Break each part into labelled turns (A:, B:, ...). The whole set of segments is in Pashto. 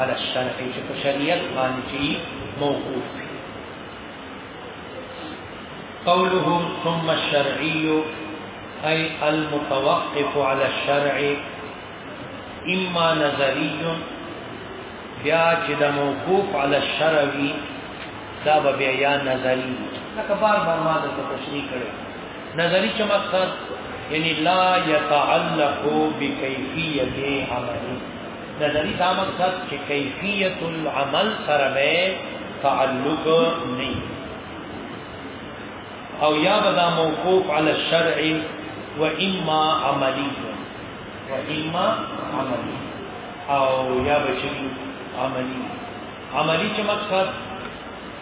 A: على الشرع چې په شریعت باندې چې موقوف قوله ثم الشرعي أي المتوقف على الشرع إما نظري بیا چې د موقوف على الشرع وي دا به بیا یا نظري لکه بار بار ما د تشریح کړو نظري چې مقصد یعنی لا يتعلق بكيفيه عمله د دې دا مقصد چې کیفیت العمل سره به تعلق نه او یا بدا موقوف علی الشرع و اما عملی و اما عملی او یا بچی عملی عملی چې مقصد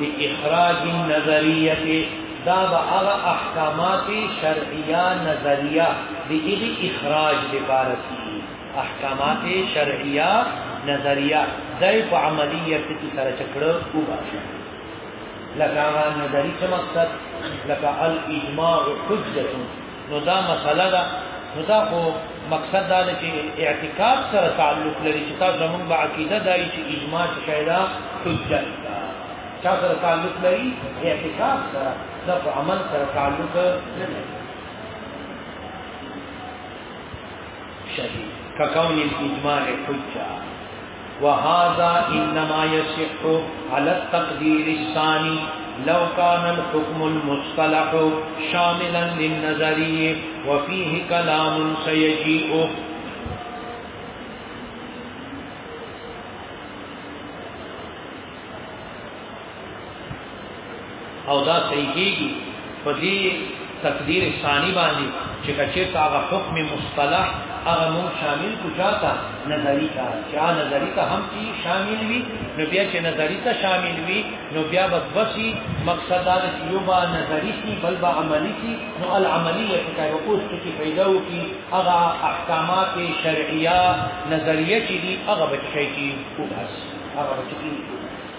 A: لاخراج النظریه دا به هغه احکامات شرعیه نظریه دی ایغی اخراج دی بارسی احکامات شرعیه نظریه دای په عملیت کې سره چکړو او باشه لکه هغه نظری څه مقصد لکه الاجماع حجته نو دا مسله ده نو دا خو مقصد دا ده چې اعتقاد سره تعلق لري چې تاسو موږ به عقیده دای چې اجماع شایدا حجت چا سره تعلق لري اعتقاد سره دا په عمل سره تعلق لري شهید ککون الاجماع حجت وهذا إنما يصح على التقدير الثاني لو كان الحكم المصطلح شاملا للنظري وفيه كلام سيجيء او دا صحیح کیږي په دې تقدیر ثانی باندې چې کچې هغه حکم مصطلح هغه نو شامل کو چاته نظری کا چا نظری ته هم کی شامل وي نو بیا چې نظری ته شامل وي نو بیا بس بسی مقصد دا چې یو با نظری سی بل با عملی سی نو العملیه چې کوي اوس کې پیدا و کی هغه احکامات شرعیه نظریه چې دی هغه بچی کی او بس هغه بچی کی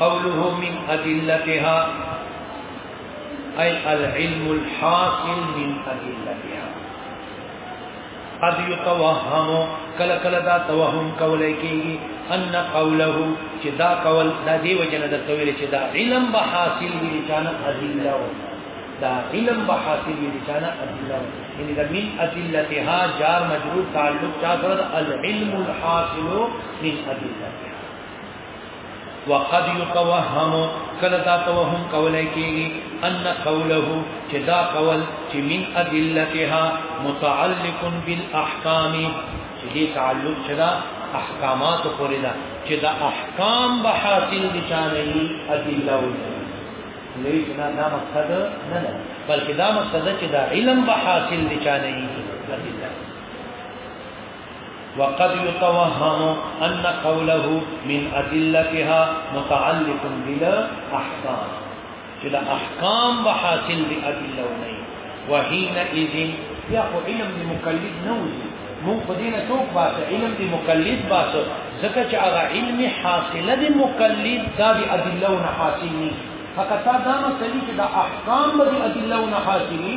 A: قوله من ادلتها اي العلم الحاصل من ادلتها قد يتوهم کله کله دا توهم کولای کیږي ان قوله چې دا قول دا دی وجنه د تویل چې دا علم به حاصل وي چې نه ادله و دا علم به حاصل وي چې نه ادله و یعنی دا من ادلتها جار مجرور تعلق چا سره العلم الحاصل من ادلتها وقد يتوهم کله دا توهم کولای کیږي ان قوله چې دا قول چې من ادلتها متعلق بالاحکام چې دې تعلق شدا احکامات پورې دا چې دا احکام به حاصل دي چانه ادله وي لوی کنا دا مقصد نه نه بلکې دا مقصد چې دا علم به حاصل دي چانه ادله وقد يتوهم ان قوله من ادلتها متعلق بلا احکام چې لا احکام به حاصل دي ادله و نه وحين اذ يا خو علم دي مقلد نه وځي مون په دې نه څوک باسه علم دي مقلد باسه ځکه چې هغه علم حاصله دي مقلد دا دي ادله و نه حاصل نه فقط دا مسلې چې دا احکام به ادله و نه حاصلي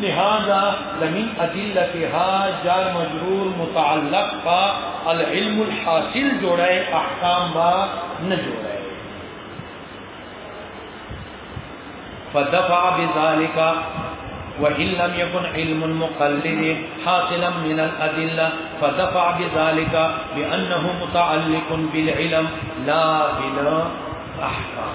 A: لهذا لمن أدلتها جار مجرور متعلق العلم الحاصل جرى احکام با نہ فدفع بذلك وإن لم يكن علم مقلد حاصلا من الأدلة فدفع بذلك بأنه متعلق بالعلم لا أحكام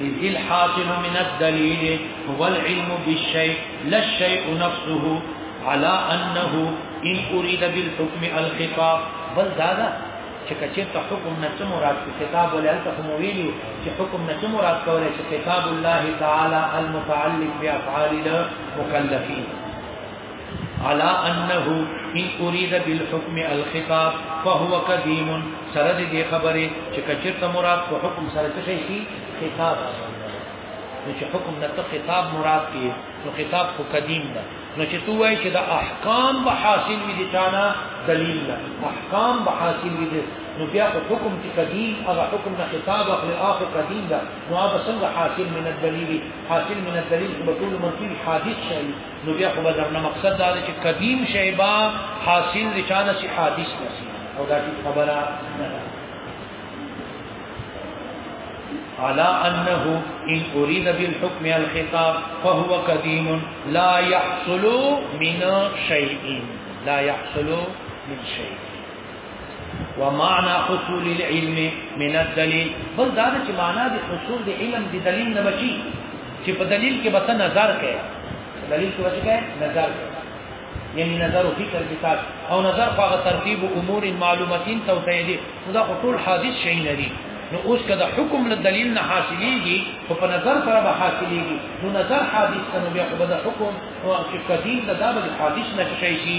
A: إذ الحاصل من الدليل هو العلم بالشيء لا الشيء نفسه على أنه إن أريد بالحكم الخطاب بل دادا چې کچې ته حکم نه څه مراد کې کتاب ولې هلته کوم ویلو چې حکم نه څه مراد کولای چې کتاب الله تعالی المتعلق بافعال المكلفين على انه ان اريد بالحكم الخطاب فهو قديم سره دې خبره چې کچرته مراد په حکم سره څه شي خطاب نو چې حکم نه ته خطاب مراد کې نو خطاب خو قدیم ده نو چې تو وایي چې دا احکام به حاصل وي دي چانا دلیل ده احکام به حاصل وي دي نو بیا په حکم کې قدیم هغه حکم نه خطاب اخر اخر قدیم ده نو هغه څنګه حاصل من الدلیل حاصل من الدلیل په ټول منطق حادث شي نو بیا خو به درنه مقصد دا دی چې قدیم شی به حاصل د چا نه شي حادث نه شي او دا ټیک خبره نه ده على أنه إن أريد بالحكم الخطاب فهو قديم لا يحصل من شيء لا يحصل من شيء ومعنى حصول العلم من الدليل بل دا چې معنا د حصول د علم د دلیل نه بچي چې په دلیل کې بس نظر کوي دلیل کې بچي کوي نظر کوي یعنی نظر او فکر کې تاسو او نظر په هغه ترتیب امور معلوماتین توسعه دي دا ټول حادث شي نه دي نو اوس کده حکم له دلیل نه حاصلېږي او په نظر سره به حاصلېږي نو نظر حادث کنه بیا په حکم او چې قدیم دا به حادث نه شي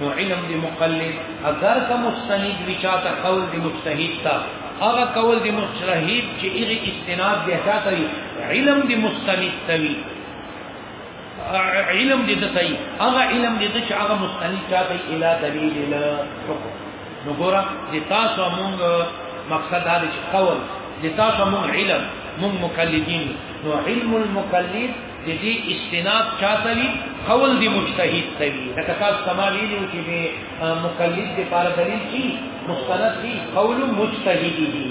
A: نو علم دی مقلد اگر که مستند وی چاته قول دی مجتهد تا هغه قول دی مجتهد چې هغه استناد دی چاته علم دی مستند توی علم دې دته هغه علم دې چې هغه مستند چاته اله دلیل له حکم نو ګورا د تاسو مونږ مقصد دا چې قول د تاسو مونږ علم مونږ مقلدین نو علم المقلد د دې استناد چاته وی قول دی مجتهد ته وی دا تاسو سما ویلو چې به مقلد دی پر دلیل کی مستند دی قول مجتهد دی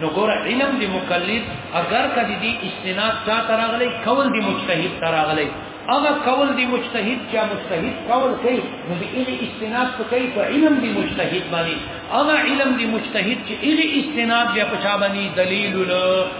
A: نو ګور علم دی مقلد اگر کدی دی استناد چاته راغلی قول دی مجتهد ته راغلی اما قول دی مجتهد چا مجتهد قول کوي نو دی الی استناد په کوي په علم دی مجتهد باندې اما علم دی مجتهد چې الی استناد بیا په چا باندې دلیل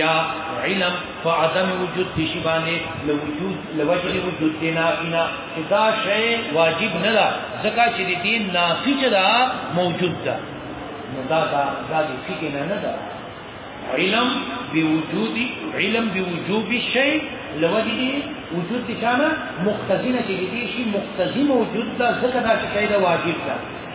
A: یا علم په عدم وجود د شی باندې له وجود له وجه وجود د نافینا چې دا شی واجب نه ده ځکه چې د دین نافی چې دا موجود ده نو دا دا دا د فکر نه نه ده علم بوجود علم بوجوب الشيء لوجه وجود د شانه مختزنه چې دې شی مختزی موجود ده ځکه دا شی دا واجب ده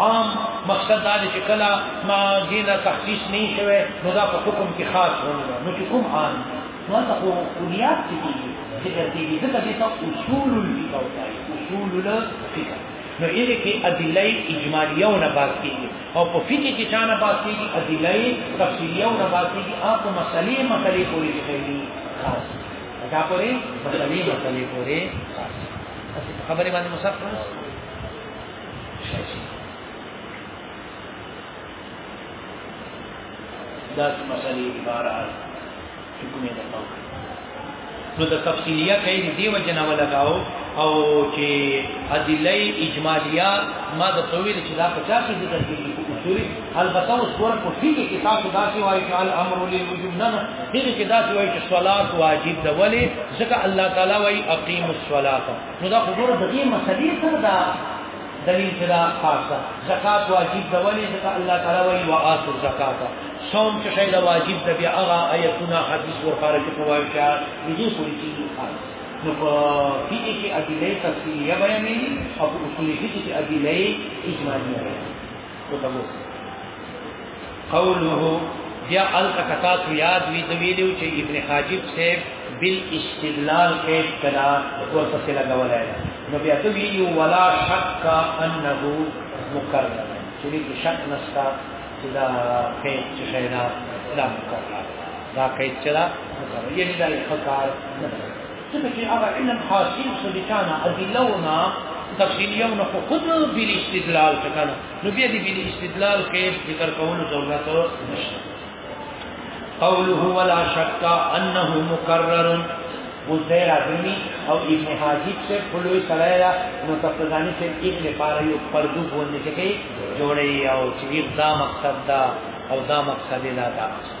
A: عام مقصد دا دی چې کله ما دینه تخصیص نه شوی نو دا په حکم کې خاص ونه نو چې کوم عام نو دا خو کلیات کې کیږي چې د دې د دې ته اصول الفقه وایي اصول الفقه نو یې کې ادله اجمالیه او نه باز کیږي او په فقه کې چا نه باز کیږي ادله تفصیلیه او نه باز کیږي اپ مسلې مسلې پوری کوي خاص دا پوری مسلې مسلې پوری خاص خبرې باندې مصرف دا څه مسلې عبارت چې کومې نه پاو نو د تفصیلیه کې دی و جنا ولګاو او چې ادله اجمالیه ما د طویل چې دا 50 کې ذکر کیږي اصولي البته اوس ور په فقې کې تاسو دا چې وایي چې الامر للوجوب نه دغه کې دا چې وایي چې صلات واجب ده ولی ځکه الله تعالی وایي اقیم الصلاه نو دا خبره د دې مسلې سره دا دلیل چې دا خاص ده زکات واجب ده ولې ځکه الله تعالی وایي واعطوا الزکات صوم چې شی دا واجب ده بیا هغه آیتونه حدیث ورپاره چې په وایي چې دې پوری کې خاص نو په فقه کې ادله تفصیلیه بیانېږي او په اصول فقه کې ادله اجمالیه بیانېږي قوله بیا التکتا تو یاد وی دویلو چې ابن حاجب صاحب بل استدلال کې کلا ور پسې لګولای نو بیا ته ویو ولا شک انه مکرر چې دې شک نشتا چې دا کې چې شیدا دا مکرر دا کې چې دا یعنی دا فکر ځکه چې هغه علم حاصل شو د چا نه ادله نه تفصیلیه نه خو خود بل استدلال ته کنه نو بیا دې بل استدلال کې ذکر کولو ضرورت نشته قوله ولا شك انه مكرر مزدیر عظیمی او ابن حاجب سے پلوی سرائی را متفضانی سے ایک لپارا یو پردو بولنے سے کئی جوڑے او چیز دا مقصد دا او دا مقصد دا دا مقصد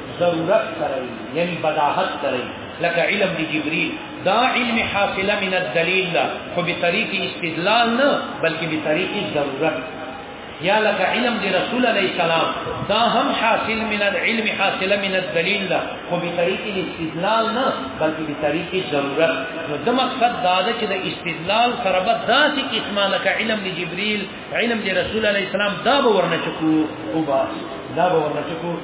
A: ضرورت سره یعنی بداحت سره لکه علم دی جبريل دا علم حاصله من الدلیل دا خو به طریق استدلال نه بلکې به طریق ضرورت یا لکه علم دی رسول علی السلام دا هم حاصل من العلم حاصله من الدلیل دا خو به طریق استدلال نه بلکې به طریق ضرورت نو د مقصد دا ده چې د استدلال سره به داسې قسمه لکه علم دی جبريل علم دی رسول علی السلام دا به ورنه چکو او بس دا به ورنه چکو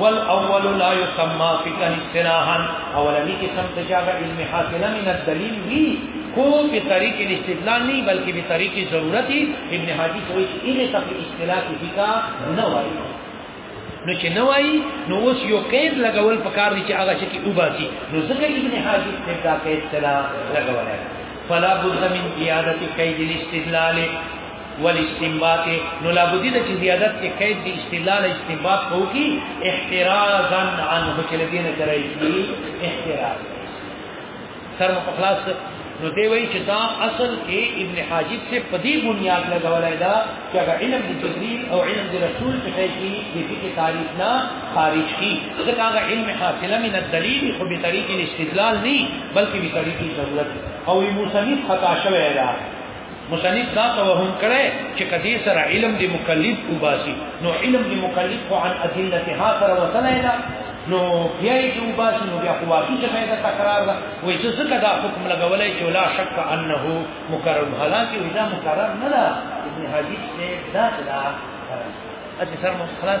A: والاول لا يسمى فقه اصطلاحا اولنی قسم ته جاګه علم حاصل من الدلیل وی کو په طریق الاستدلال نه بلکې په طریق ضرورت ابن حاجی کوئی ان ته اصطلاح فقه نه وایي نو چې نه وایي نو اوس یو قید لګول پکار دي چې هغه چې کی وباسي نو ځکه ابن حاجی څه دا قید سره لګولای فلا بد من قیادت قید الاستدلال ول استنباط نو لابدی د چې زیادت کې قید دی استدلال استنباط کو کی احترازا عن حکل دین ترای کی احتراز سر مخلاص نو دی وی چې دا اصل کې ابن حاجب سے پدی بنیاد لګولای دا چې هغه علم د جبريل او علم د رسول په ځای کې د فقه تعریف نه خارج کی ځکه هغه علم حاصله من الدلیل خو به طریق الاستدلال نه بلکې به طریق ضرورت او موسنف خطا شوی دی مصنف دا توهم کړی چې کدی سره علم دی مکلف وباسي نو علم دی مکلف خو عن ادلتها سره وصله ده نو بیا یې چې وباسي نو بیا خو واقعي چې دا تکرار ده وایي چې ځکه دا حکم لګولای چې لا شک انه مکرر حالانکه دا مکرر نه ده ابن حدیث دې دا دا اته سر مو خلاص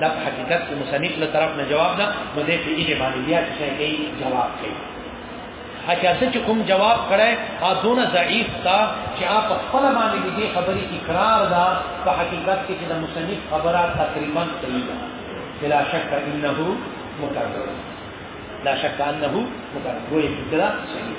A: دا په حقیقت کې مصنف له طرف نه جواب ده نو دې په یې باندې بیا څه کوي جواب کوي هغه څه چې کوم جواب کړي ا دونه ضعیف تا چې اپ خپل باندې دې خبرې اقرار ده په حقیقت کې چې د مصنف خبره تقریبا صحیح ده بلا شک انه مکرر لا شک انه مکرر وایي چې دا صحیح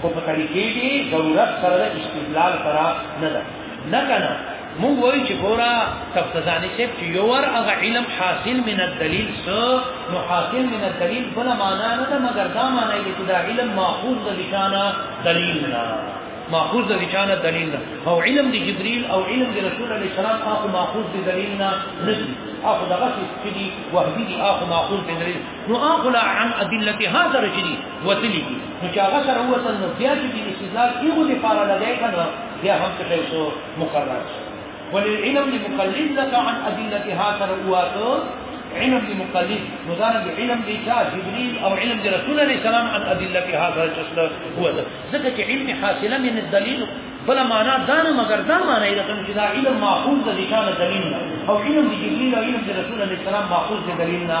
A: خو په طریقې دي ضرورت سره د استدلال سره نه ده نه کنه مونږ وایو چې ګورا تفتزانی صاحب چې یو ور هغه علم حاصل من الدلیل سو نو حاصل من الدلیل بلا معنا نه ده مګر دا معنا یې چې دا علم ماخوذ د لشانه دلیل نه ماخوذ د لشانه دلیل نه او علم د جبرئیل او علم د رسول الله صلی الله علیه وسلم هغه ماخوذ د دلیل نه نه اخو دغه چې دي وهدي اخو ماخوذ د دلیل نو اخو لا عن ادلته هاذا رشدي وتلی دي نو چې هغه سره وصل نو بیا چې د استدلال یو دی پاره لګای کنه بیا هم څه شی سو مقرر وللعلم لمقلد لك عن ادلتها تروات علم دی مقلد مزار دی علم دی چا جبريل او علم دی رسول الله سلام عن ادلتها ترچسل هو ده ځکه چې علم حاصله من الدليل بلا معنا دان مگر دا معنا یې کوم چې دا علم ماخوذ د نشانه دلیل او علم دی جبريل او علم دی رسول الله سلام ماخوذ د دلیل نه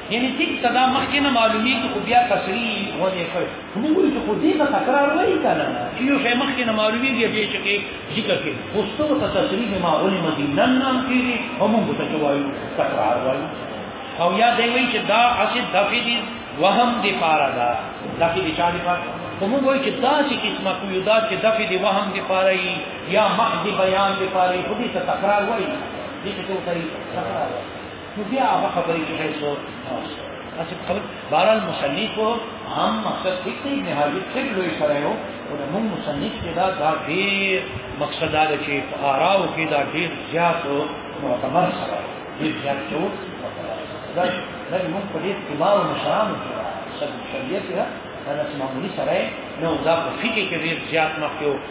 A: یعنی ټیک صدا مخکې نه معلومیږي خو بیا قصری ونه کړ موږ وایو چې خو دې به تکرار وایي کنه چې یو شی مخکې نه معلومیږي بیا چې کې ذکر کې خو څه ته تشریح ما ولې مدینه نام کیږي او موږ ته وایو تکرار وایي او یا دی وایي چې دا اصل دفې دي وهم دی پارا دا دفې دي چا دی پارا خو موږ وایو چې دا چې قسمه کوي دا چې دفې دي وهم دی پارا یا محض بیان دی پارا خو دې تکرار وایي دې ته څه تکرار وایي نو بیا هغه خبرې کې هیڅ اسی خبر بارال مصنف هم مقصد ټیک دی نه حاجی ټیک لوی سره یو او د موږ مصنف کې دا دا ډیر مقصد دا چې په آراو کې دا ډیر زیات او معتبر سره ډیر زیات شو دا دا موږ په دې اتباع او مشران کې سب شریعت دا د معمولی سره نو دا په فقې کې ډیر زیات مخکې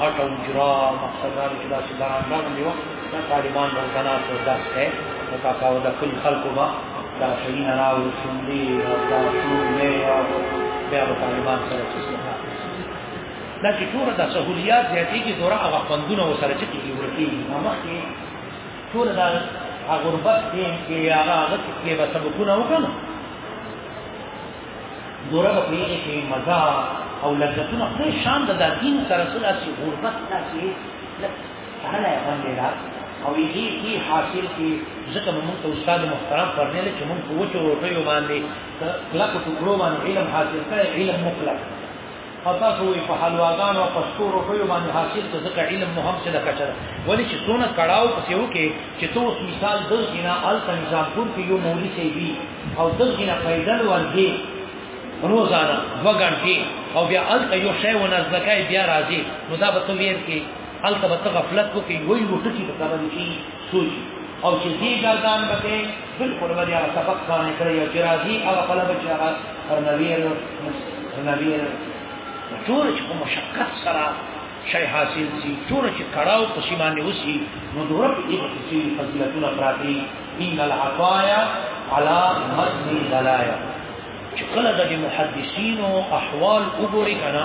A: غټ او جرا مقصد دا چې دا چې دا راغلی دی دا طالبان د جنات او داس ته او کا کا د کل خلکو با دا شي نه راو شوندي او دا شو نه او بیا د طالبان سره څه دا چې ټول د سہولیات زیاتې کې دورا هغه فندونه وسره چې کیږي ورکی نو مخکې ټول دا غربت دې کې هغه هغه کې به سبقونه وکړو ګوره په دې کې مزه او لذتونه خپل شان د دین سره سره چې غربت نه شي سره باندې را او یې کی حاصل کی ځکه موږ ته استاد محترم فرمایلی چې موږ کوچو روټیو باندې کلک ټکړو باندې علم حاصل کړي علم مطلق او تاسو وي په حلواګانو او پښتو روټیو باندې حاصل ته ځکه علم مو هم څه د کچره ولی چې څونه کړهو پسې وکي چې تو اوس مثال د جنا ال تنظیم پور کې یو مولوی سی وی او د جنا پیدل ورګي روزانه وګڼتي او بیا ال ته یو شی ونځکای بیا راځي نو دا به تمیر کې ال ته غفلت وکي وی وټکی په کار کې سوچي او چې دې ګردان بته بالکل به هغه سبق باندې کړی او چې راځي هغه خپله به چې هغه رنویر رنویر ټول چې په مشقت سره شي حاصل سي ټول چې کړهو په سیمه نه وسی نو د رب دې تفصیل فضیلتونه پراتی ان العطايا على متن الدلايا چې کله د محدثینو احوال وګوري کنه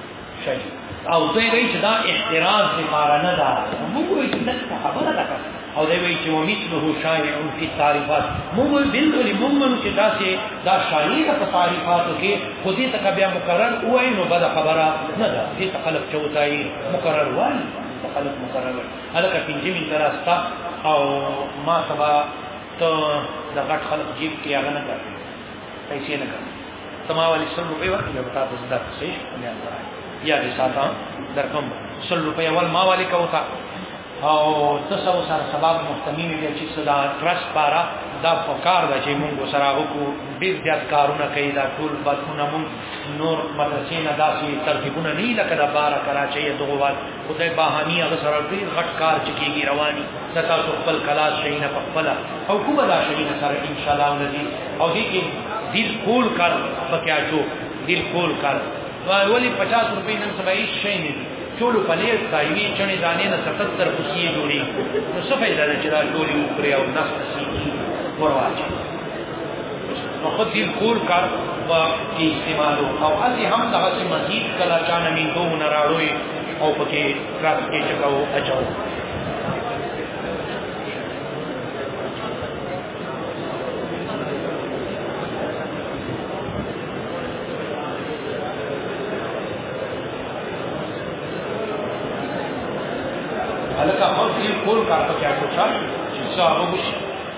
A: او دوی وایي چې دا احتراز لپاره نه ده موږ وایو چې دا خبره ده او دوی وایي چې ومثله شایع فی التعریفات موږ بالکل موږ منو چې دا چې دا شایع ده په تعریفاتو کې خو دې ته بیا مقرر وایي نو بده خبره نه ده دې ته خلک چوتای مقرر وایي خلک مقرر وایي هلکه پنځمین تر استا او ما سبا ته د غټ خلک جیب کې هغه نه کوي پیسې نه کړم سما والی سل روپۍ ورکړي به تاسو زده کړئ نه یا دې ساته درکم سل روپۍ ول ما والی کوتا او تاسو سره سبب مستمیم دي چې صدا ترست پارا دا فکر دا چې موږ سره وکړو ډېر زیات کارونه کوي دا ټول بسونه موږ نور مدرسې نه داسې ترتیبونه نه لکه دا بار کراچي دغه وخت خدای باهانی هغه سره ډیر غټ کار چې کیږي رواني ستا څو خپل کلاس شي نه خپل او کوم دا شي نه سره ان شاء الله ولذي او دې کې دل کول کار پکې اچو دل کول کار ولی 50 روپۍ نن سبا هیڅ شي نه دي ټول په لیر دایمي چنې دانې نه 77 کوسي جوړي نو څه فائدہ ده چې دا ټول یو پرې او نفس سي ورواچي نو خو دل کور کار په کې استعمالو او اسی هم دغه چې مزید کلا چان می دو نه راړوي او پکې کلاس کې چکاو اچاو الکه خو دل کور کار په کې اچو چې څه هغه